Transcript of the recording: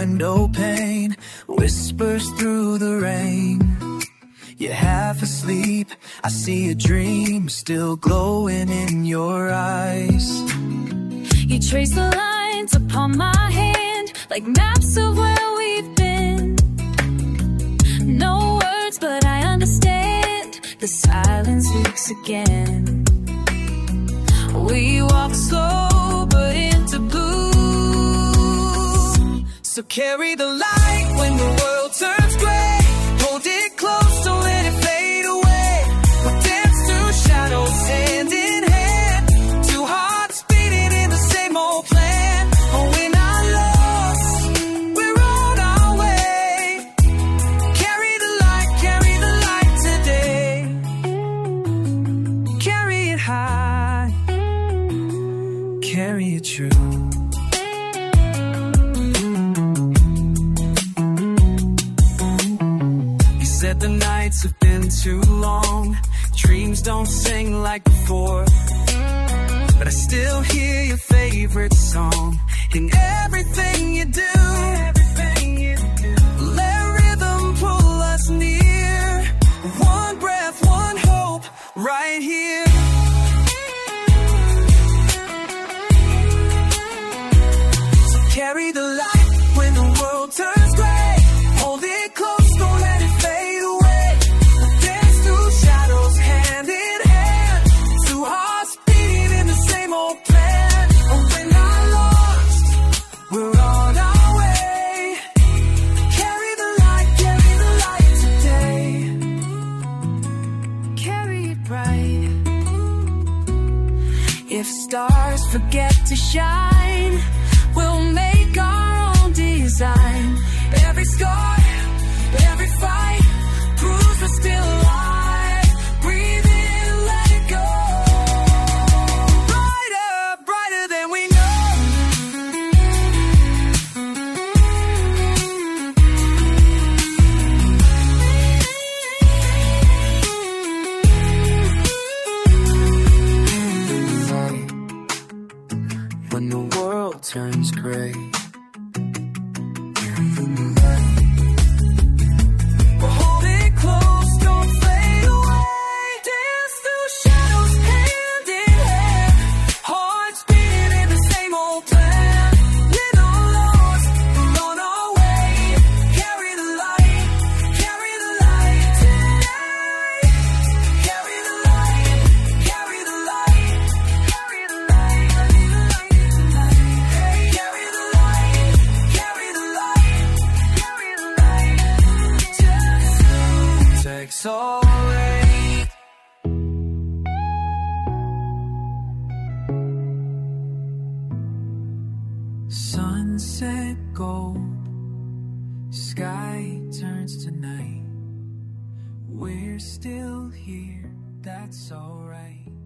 window pane whispers through the rain. You're half asleep, I see a dream still glowing in your eyes. You trace the lines upon my hand like maps of where we've been. No words, but I understand. The silence speaks again. We walk sober So carry the light when the world turns gray. Hold it close, don't let it fade away. We'll dance through shadows hand in hand. Two hearts beating in the same old plan. Oh, we're not lost, we're on our way. Carry the light, carry the light today. Carry it high, carry it true. You said the nights have been too long. Dreams don't sing like before. But I still hear your favorite song in everything you do. Let rhythm pull us near. One breath, one hope, right here. So carry the light when the world turns If stars forget to shine, When the world turns gray. Sunset gold, sky turns to night. We're still here, that's alright.